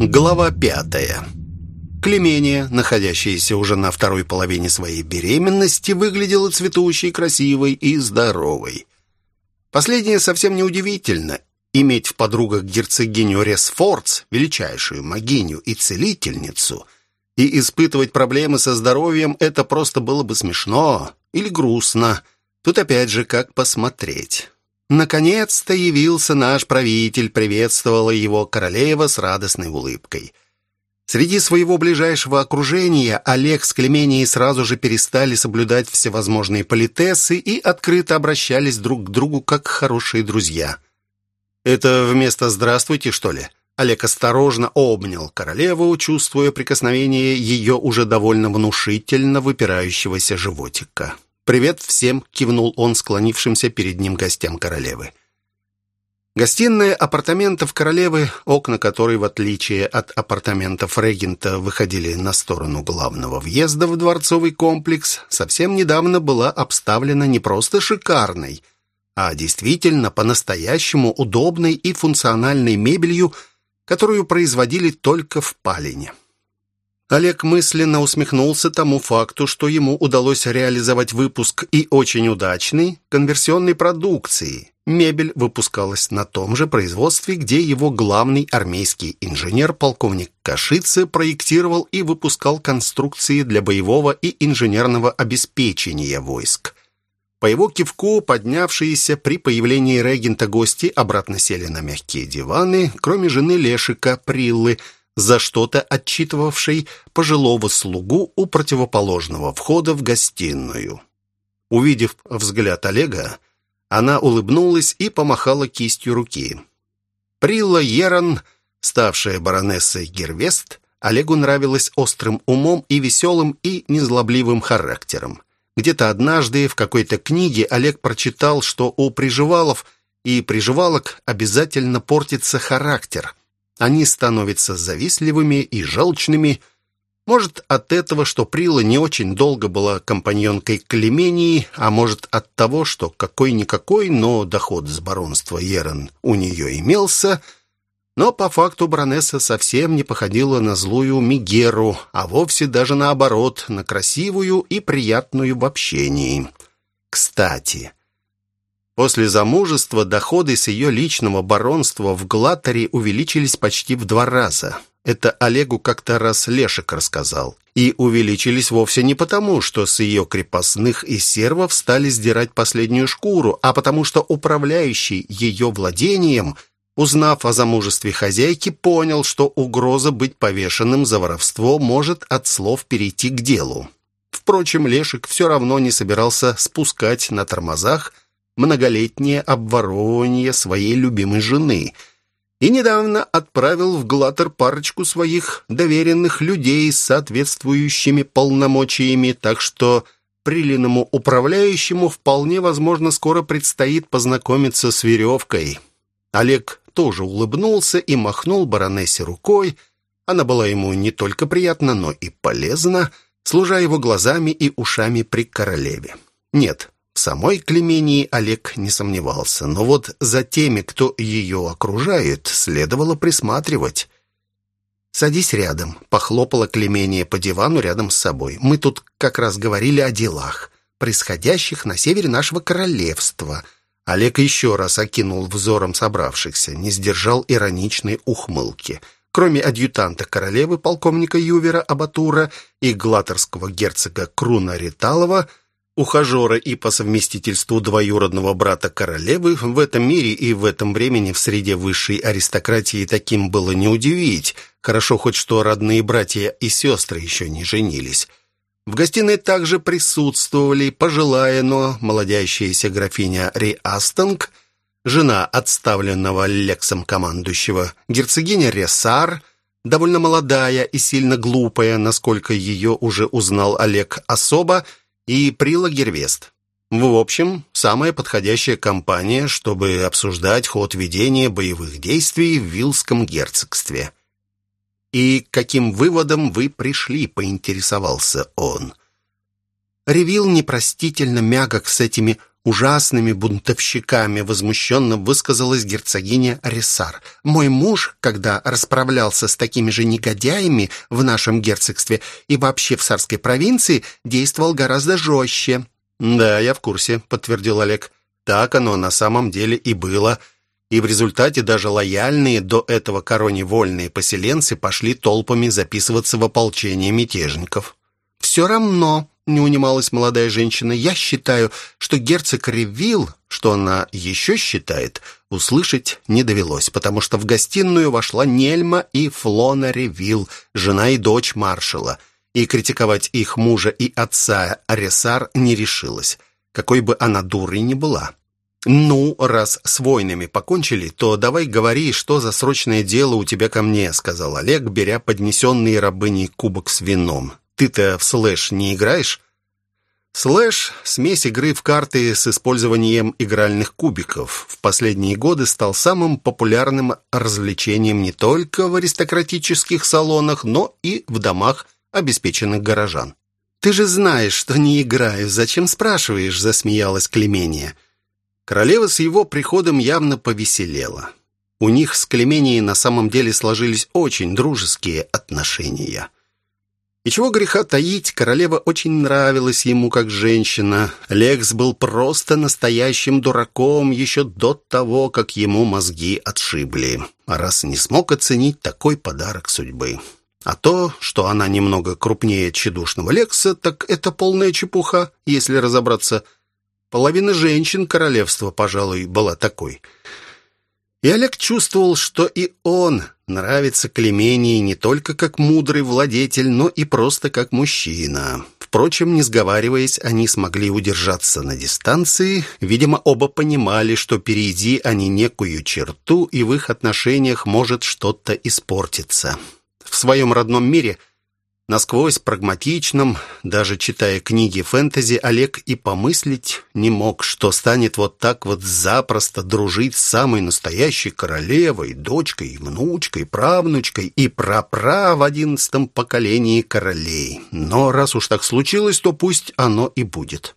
Глава пятая. Клемения, находящаяся уже на второй половине своей беременности, выглядела цветущей, красивой и здоровой. Последнее совсем неудивительно. Иметь в подругах герцогиню Ресфордс, величайшую могиню и целительницу, и испытывать проблемы со здоровьем – это просто было бы смешно или грустно. Тут опять же как посмотреть. Наконец-то явился наш правитель, приветствовала его королева с радостной улыбкой. Среди своего ближайшего окружения Олег с Клеменией сразу же перестали соблюдать всевозможные политесы и открыто обращались друг к другу как хорошие друзья. «Это вместо «здравствуйте», что ли?» Олег осторожно обнял королеву, чувствуя прикосновение ее уже довольно внушительно выпирающегося животика. «Привет всем!» — кивнул он склонившимся перед ним гостям королевы. Гостиная апартаментов королевы, окна которой, в отличие от апартаментов регента, выходили на сторону главного въезда в дворцовый комплекс, совсем недавно была обставлена не просто шикарной, а действительно по-настоящему удобной и функциональной мебелью, которую производили только в Палине. Олег мысленно усмехнулся тому факту, что ему удалось реализовать выпуск и очень удачной конверсионной продукции. Мебель выпускалась на том же производстве, где его главный армейский инженер, полковник Кашицы, проектировал и выпускал конструкции для боевого и инженерного обеспечения войск. По его кивку поднявшиеся при появлении регента гости обратно сели на мягкие диваны, кроме жены Лешика, Приллы – за что-то отчитывавший пожилого слугу у противоположного входа в гостиную. Увидев взгляд Олега, она улыбнулась и помахала кистью руки. Прилла Ерон, ставшая баронессой Гервест, Олегу нравилась острым умом и веселым и незлобливым характером. Где-то однажды в какой-то книге Олег прочитал, что у приживалов и приживалок обязательно портится характер, они становятся завистливыми и желчными. Может, от этого, что Прила не очень долго была компаньонкой Клемении, а может, от того, что какой-никакой, но доход с баронства Ерон у нее имелся, но по факту баронесса совсем не походила на злую Мигеру, а вовсе даже наоборот, на красивую и приятную в общении. Кстати, После замужества доходы с ее личного баронства в Глаттере увеличились почти в два раза. Это Олегу как-то раз Лешек рассказал. И увеличились вовсе не потому, что с ее крепостных и сервов стали сдирать последнюю шкуру, а потому что управляющий ее владением, узнав о замужестве хозяйки, понял, что угроза быть повешенным за воровство может от слов перейти к делу. Впрочем, Лешек все равно не собирался спускать на тормозах – многолетнее обворовывание своей любимой жены и недавно отправил в Глаттер парочку своих доверенных людей с соответствующими полномочиями, так что прилиному управляющему вполне возможно скоро предстоит познакомиться с веревкой. Олег тоже улыбнулся и махнул баронессе рукой. Она была ему не только приятна, но и полезна, служа его глазами и ушами при королеве. Нет, самой Клемении Олег не сомневался, но вот за теми, кто ее окружает, следовало присматривать. «Садись рядом», — похлопала Клемения по дивану рядом с собой. «Мы тут как раз говорили о делах, происходящих на севере нашего королевства». Олег еще раз окинул взором собравшихся, не сдержал ироничной ухмылки. Кроме адъютанта королевы, полковника Ювера Абатура и глаторского герцога Круна Риталова — ухажера и по совместительству двоюродного брата королевы, в этом мире и в этом времени в среде высшей аристократии таким было не удивить. Хорошо хоть что родные братья и сестры еще не женились. В гостиной также присутствовали пожилая, но молодящаяся графиня Ри Астонг, жена отставленного Лексом командующего, герцогиня Ресар, довольно молодая и сильно глупая, насколько ее уже узнал Олег особо, и Прила Гервест. В общем, самая подходящая компания, чтобы обсуждать ход ведения боевых действий в Вилском герцогстве. «И каким выводом вы пришли?» — поинтересовался он. Ревил непростительно мягок с этими ужасными бунтовщиками, возмущенно высказалась герцогиня Арисар. «Мой муж, когда расправлялся с такими же негодяями в нашем герцогстве и вообще в царской провинции, действовал гораздо жестче». «Да, я в курсе», — подтвердил Олег. «Так оно на самом деле и было». И в результате даже лояльные до этого короне вольные поселенцы пошли толпами записываться в ополчение мятежников. «Все равно», не унималась молодая женщина. «Я считаю, что герцог Ревилл, что она еще считает, услышать не довелось, потому что в гостиную вошла Нельма и Флона Ревилл, жена и дочь маршала, и критиковать их мужа и отца Аресар не решилась, какой бы она дурой ни была». «Ну, раз с войнами покончили, то давай говори, что за срочное дело у тебя ко мне», сказал Олег, беря поднесенный рабыней кубок с вином. Ты-то в слэш не играешь? Слэш – смесь игры в карты с использованием игральных кубиков. В последние годы стал самым популярным развлечением не только в аристократических салонах, но и в домах обеспеченных горожан. «Ты же знаешь, что не играю. Зачем спрашиваешь?» – засмеялась Клемения. Королева с его приходом явно повеселела. У них с Клеменией на самом деле сложились очень дружеские отношения. И чего греха таить, королева очень нравилась ему как женщина. Лекс был просто настоящим дураком еще до того, как ему мозги отшибли. А раз не смог оценить такой подарок судьбы. А то, что она немного крупнее тщедушного Лекса, так это полная чепуха, если разобраться. Половина женщин королевства, пожалуй, была такой – и Олег чувствовал, что и он нравится Клемении не только как мудрый владетель, но и просто как мужчина. Впрочем, не сговариваясь, они смогли удержаться на дистанции. Видимо, оба понимали, что перейди они некую черту, и в их отношениях может что-то испортиться. В своем родном мире Насквозь прагматичным, даже читая книги фэнтези, Олег и помыслить не мог, что станет вот так вот запросто дружить с самой настоящей королевой, дочкой, внучкой, правнучкой и прапра в одиннадцатом поколении королей. Но раз уж так случилось, то пусть оно и будет.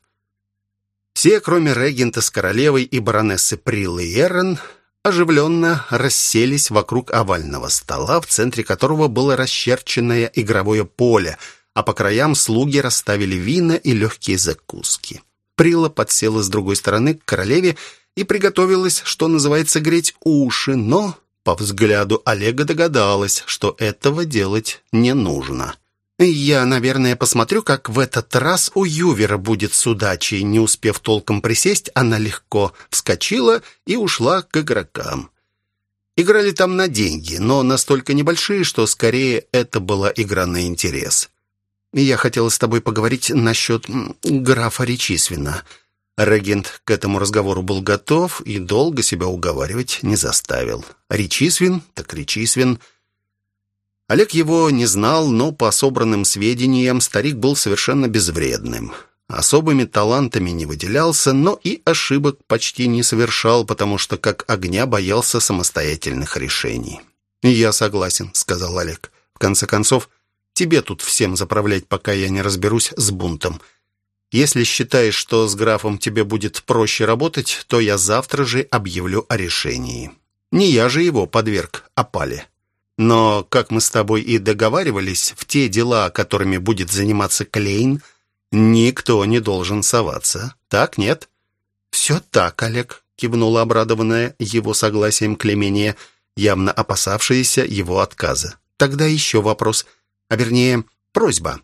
Все, кроме регента с королевой и баронессы Приллы Эрен, оживленно расселись вокруг овального стола, в центре которого было расчерченное игровое поле, а по краям слуги расставили вина и легкие закуски. Прила подсела с другой стороны к королеве и приготовилась, что называется, греть уши, но по взгляду Олега догадалась, что этого делать не нужно. «Я, наверное, посмотрю, как в этот раз у Ювера будет с удачей». Не успев толком присесть, она легко вскочила и ушла к игрокам. Играли там на деньги, но настолько небольшие, что скорее это была игра на интерес. «Я хотела с тобой поговорить насчет графа Речисвина». Регент к этому разговору был готов и долго себя уговаривать не заставил. Речисвин, так Речисвин – Олег его не знал, но по собранным сведениям старик был совершенно безвредным. Особыми талантами не выделялся, но и ошибок почти не совершал, потому что как огня боялся самостоятельных решений. «Я согласен», — сказал Олег. «В конце концов, тебе тут всем заправлять, пока я не разберусь с бунтом. Если считаешь, что с графом тебе будет проще работать, то я завтра же объявлю о решении. Не я же его подверг опале». Но, как мы с тобой и договаривались, в те дела, которыми будет заниматься Клейн, никто не должен соваться. Так, нет? Все так, Олег, кивнула обрадованная его согласием Клемения, явно опасавшаяся его отказа. Тогда еще вопрос, а вернее, просьба.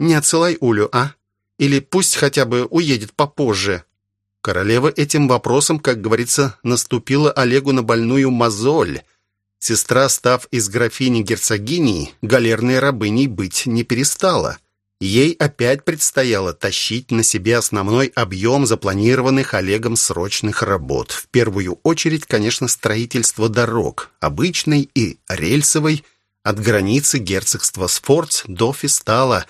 Не отсылай Улю, а? Или пусть хотя бы уедет попозже. Королева этим вопросом, как говорится, наступила Олегу на больную мозоль. Сестра, став из графини герцогиней, галерной рабыней быть не перестала. Ей опять предстояло тащить на себе основной объем запланированных Олегом срочных работ. В первую очередь, конечно, строительство дорог, обычной и рельсовой, от границы герцогства Сфорц до Фистала,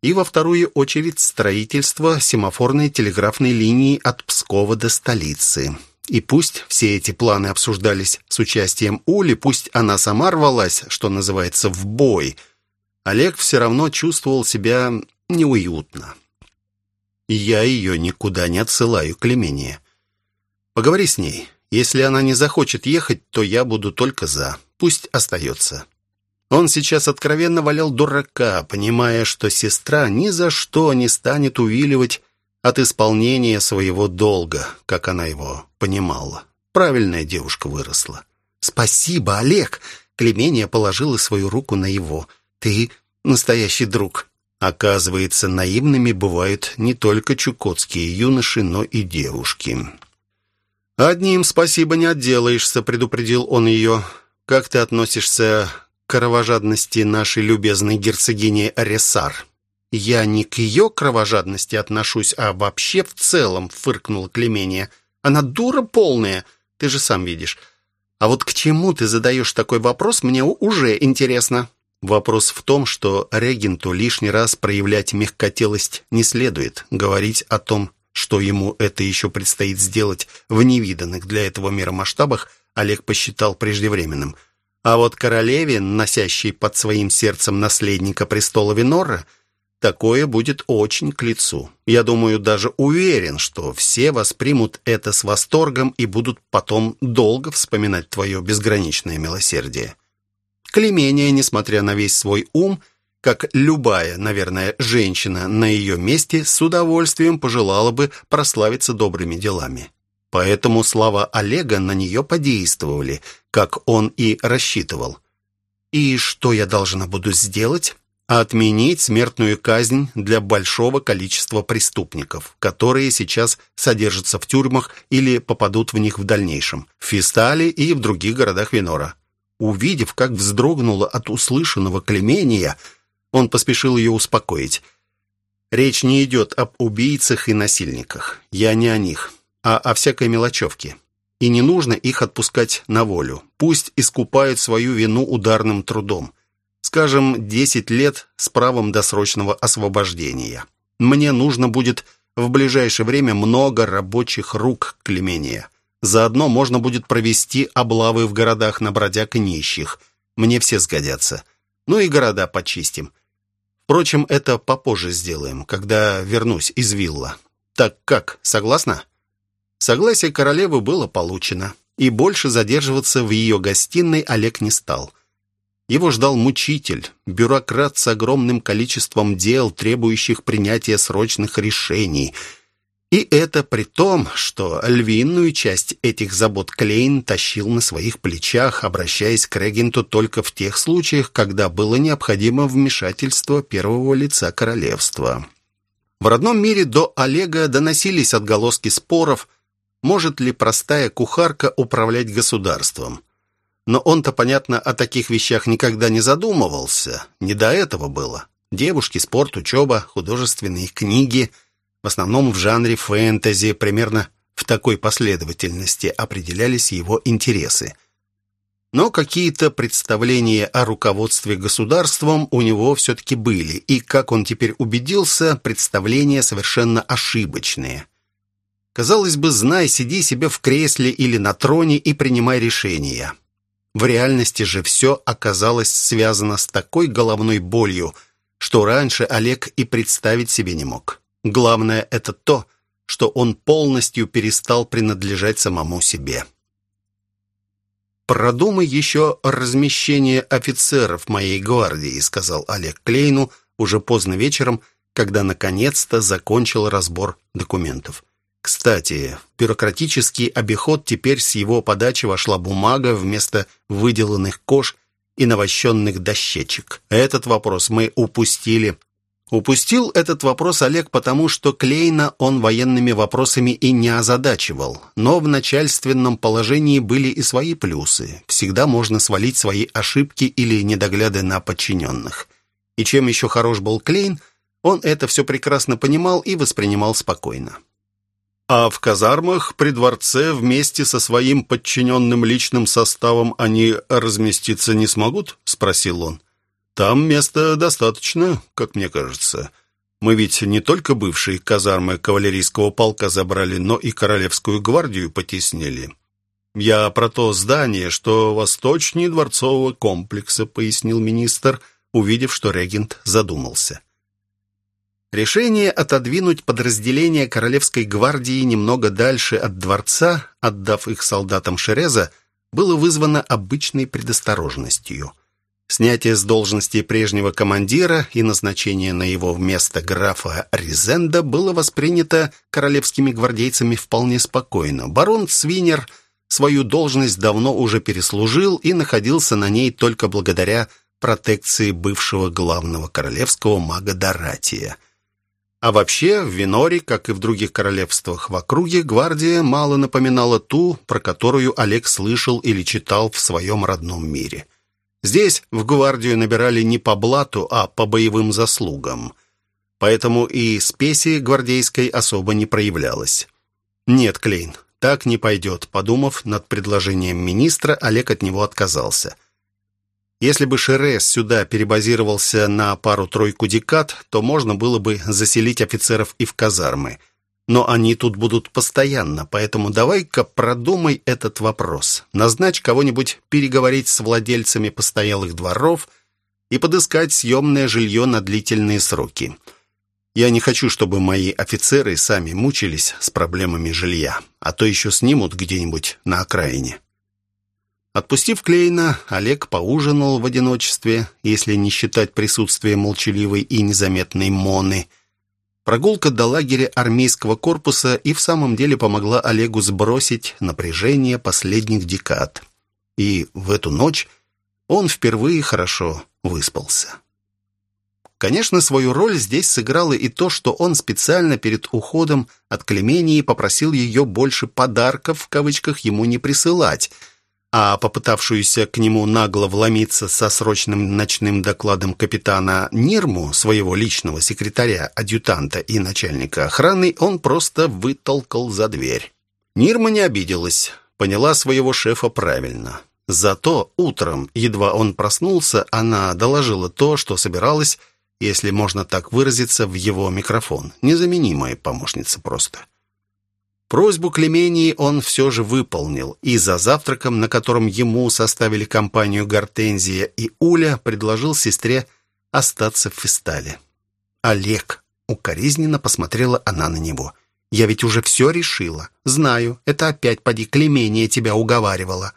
и во вторую очередь строительство семафорной телеграфной линии от Пскова до столицы. И пусть все эти планы обсуждались с участием Ули, пусть она сама рвалась, что называется, в бой, Олег все равно чувствовал себя неуютно. Я ее никуда не отсылаю, Клемения. Поговори с ней. Если она не захочет ехать, то я буду только за. Пусть остается. Он сейчас откровенно валял дурака, понимая, что сестра ни за что не станет увиливать от исполнения своего долга, как она его понимала. Правильная девушка выросла. «Спасибо, Олег!» Клемения положила свою руку на его. «Ты настоящий друг». Оказывается, наивными бывают не только чукотские юноши, но и девушки. «Одним спасибо не отделаешься», — предупредил он ее. «Как ты относишься к кровожадности нашей любезной герцогини Аресар?» «Я не к ее кровожадности отношусь, а вообще в целом», — фыркнула Клемения. «Она дура полная, ты же сам видишь. А вот к чему ты задаешь такой вопрос, мне уже интересно». Вопрос в том, что регенту лишний раз проявлять мягкотелость не следует. Говорить о том, что ему это еще предстоит сделать в невиданных для этого мира масштабах, Олег посчитал преждевременным. А вот королеве, носящей под своим сердцем наследника престола Винора, такое будет очень к лицу. Я думаю, даже уверен, что все воспримут это с восторгом и будут потом долго вспоминать твое безграничное милосердие. Клемения, несмотря на весь свой ум, как любая, наверное, женщина на ее месте, с удовольствием пожелала бы прославиться добрыми делами. Поэтому слова Олега на нее подействовали, как он и рассчитывал. «И что я должна буду сделать?» Отменить смертную казнь для большого количества преступников, которые сейчас содержатся в тюрьмах или попадут в них в дальнейшем, в Фистале и в других городах Венора. Увидев, как вздрогнула от услышанного клемения, он поспешил ее успокоить. «Речь не идет об убийцах и насильниках. Я не о них, а о всякой мелочевке. И не нужно их отпускать на волю. Пусть искупают свою вину ударным трудом. Скажем, 10 лет с правом досрочного освобождения. Мне нужно будет в ближайшее время много рабочих рук клемения». Заодно можно будет провести облавы в городах на бродяг и нищих. Мне все сгодятся. Ну и города почистим. Впрочем, это попозже сделаем, когда вернусь из вилла. Так как, согласна? Согласие королевы было получено, и больше задерживаться в ее гостиной Олег не стал. Его ждал мучитель, бюрократ с огромным количеством дел, требующих принятия срочных решений – и это при том, что львиную часть этих забот Клейн тащил на своих плечах, обращаясь к регенту только в тех случаях, когда было необходимо вмешательство первого лица королевства. В родном мире до Олега доносились отголоски споров, может ли простая кухарка управлять государством. Но он-то, понятно, о таких вещах никогда не задумывался. Не до этого было. Девушки, спорт, учеба, художественные книги – в основном в жанре фэнтези, примерно в такой последовательности определялись его интересы. Но какие-то представления о руководстве государством у него все-таки были, и, как он теперь убедился, представления совершенно ошибочные. Казалось бы, знай, сиди себе в кресле или на троне и принимай решения. В реальности же все оказалось связано с такой головной болью, что раньше Олег и представить себе не мог. Главное – это то, что он полностью перестал принадлежать самому себе. «Продумай еще размещение офицеров моей гвардии», – сказал Олег Клейну уже поздно вечером, когда наконец-то закончил разбор документов. Кстати, в бюрократический обиход теперь с его подачи вошла бумага вместо выделанных кож и навощенных дощечек. Этот вопрос мы упустили Упустил этот вопрос Олег потому, что Клейна он военными вопросами и не озадачивал. Но в начальственном положении были и свои плюсы. Всегда можно свалить свои ошибки или недогляды на подчиненных. И чем еще хорош был Клейн, он это все прекрасно понимал и воспринимал спокойно. «А в казармах при дворце вместе со своим подчиненным личным составом они разместиться не смогут?» – спросил он. Там места достаточно, как мне кажется. Мы ведь не только бывшие казармы кавалерийского полка забрали, но и королевскую гвардию потеснили. Я про то здание, что восточнее дворцового комплекса, пояснил министр, увидев, что регент задумался. Решение отодвинуть подразделения Королевской гвардии немного дальше от дворца, отдав их солдатам Шереза, было вызвано обычной предосторожностью. Снятие с должности прежнего командира и назначение на его место графа Ризенда было воспринято королевскими гвардейцами вполне спокойно. Барон Свинер свою должность давно уже переслужил и находился на ней только благодаря протекции бывшего главного королевского мага Доратия. А вообще, в Виноре, как и в других королевствах в округе, гвардия мало напоминала ту, про которую Олег слышал или читал в своем родном мире. Здесь в гвардию набирали не по блату, а по боевым заслугам. Поэтому и спеси гвардейской особо не проявлялось. «Нет, Клейн, так не пойдет», подумав над предложением министра, Олег от него отказался. Если бы Шерес сюда перебазировался на пару-тройку декад, то можно было бы заселить офицеров и в казармы – но они тут будут постоянно, поэтому давай-ка продумай этот вопрос. Назначь кого-нибудь переговорить с владельцами постоялых дворов и подыскать съемное жилье на длительные сроки. Я не хочу, чтобы мои офицеры сами мучились с проблемами жилья, а то еще снимут где-нибудь на окраине. Отпустив Клейна, Олег поужинал в одиночестве, если не считать присутствие молчаливой и незаметной Моны – Прогулка до лагеря армейского корпуса и в самом деле помогла Олегу сбросить напряжение последних декад. И в эту ночь он впервые хорошо выспался. Конечно, свою роль здесь сыграло и то, что он специально перед уходом от Клемении попросил ее больше «подарков» в кавычках ему не присылать – а попытавшуюся к нему нагло вломиться со срочным ночным докладом капитана Нирму, своего личного секретаря, адъютанта и начальника охраны, он просто вытолкал за дверь. Нирма не обиделась, поняла своего шефа правильно. Зато утром, едва он проснулся, она доложила то, что собиралась, если можно так выразиться, в его микрофон. Незаменимая помощница просто. Просьбу Клемении он все же выполнил, и за завтраком, на котором ему составили компанию Гортензия и Уля, предложил сестре остаться в фестале. «Олег!» — укоризненно посмотрела она на него. «Я ведь уже все решила. Знаю, это опять поди Клемения тебя уговаривала.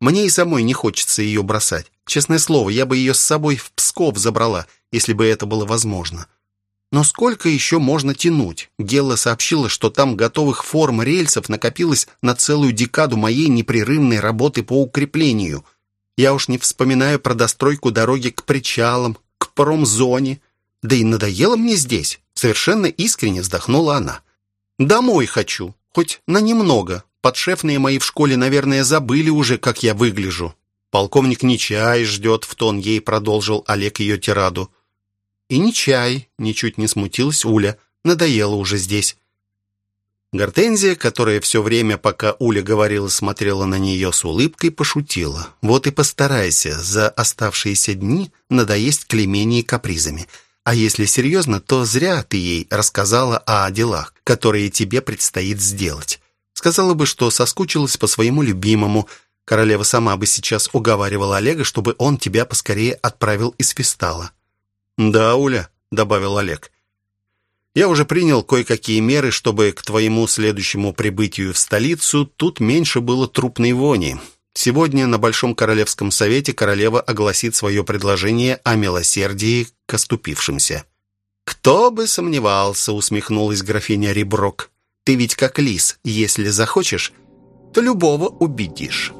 Мне и самой не хочется ее бросать. Честное слово, я бы ее с собой в Псков забрала, если бы это было возможно. Но сколько еще можно тянуть? Гелла сообщила, что там готовых форм рельсов накопилось на целую декаду моей непрерывной работы по укреплению. Я уж не вспоминаю про достройку дороги к причалам, к промзоне. Да и надоело мне здесь. Совершенно искренне вздохнула она. Домой хочу, хоть на немного. Подшефные мои в школе, наверное, забыли уже, как я выгляжу. Полковник не чай ждет, в тон ей продолжил Олег ее тираду. «И не чай», — ничуть не смутилась Уля. «Надоело уже здесь». Гортензия, которая все время, пока Уля говорила, смотрела на нее с улыбкой, пошутила. «Вот и постарайся за оставшиеся дни надоесть Клемении капризами. А если серьезно, то зря ты ей рассказала о делах, которые тебе предстоит сделать. Сказала бы, что соскучилась по своему любимому. Королева сама бы сейчас уговаривала Олега, чтобы он тебя поскорее отправил из Фистала. «Да, Уля», — добавил Олег. «Я уже принял кое-какие меры, чтобы к твоему следующему прибытию в столицу тут меньше было трупной вони. Сегодня на Большом Королевском Совете королева огласит свое предложение о милосердии к оступившимся». «Кто бы сомневался», — усмехнулась графиня Риброк. «Ты ведь как лис, если захочешь, то любого убедишь».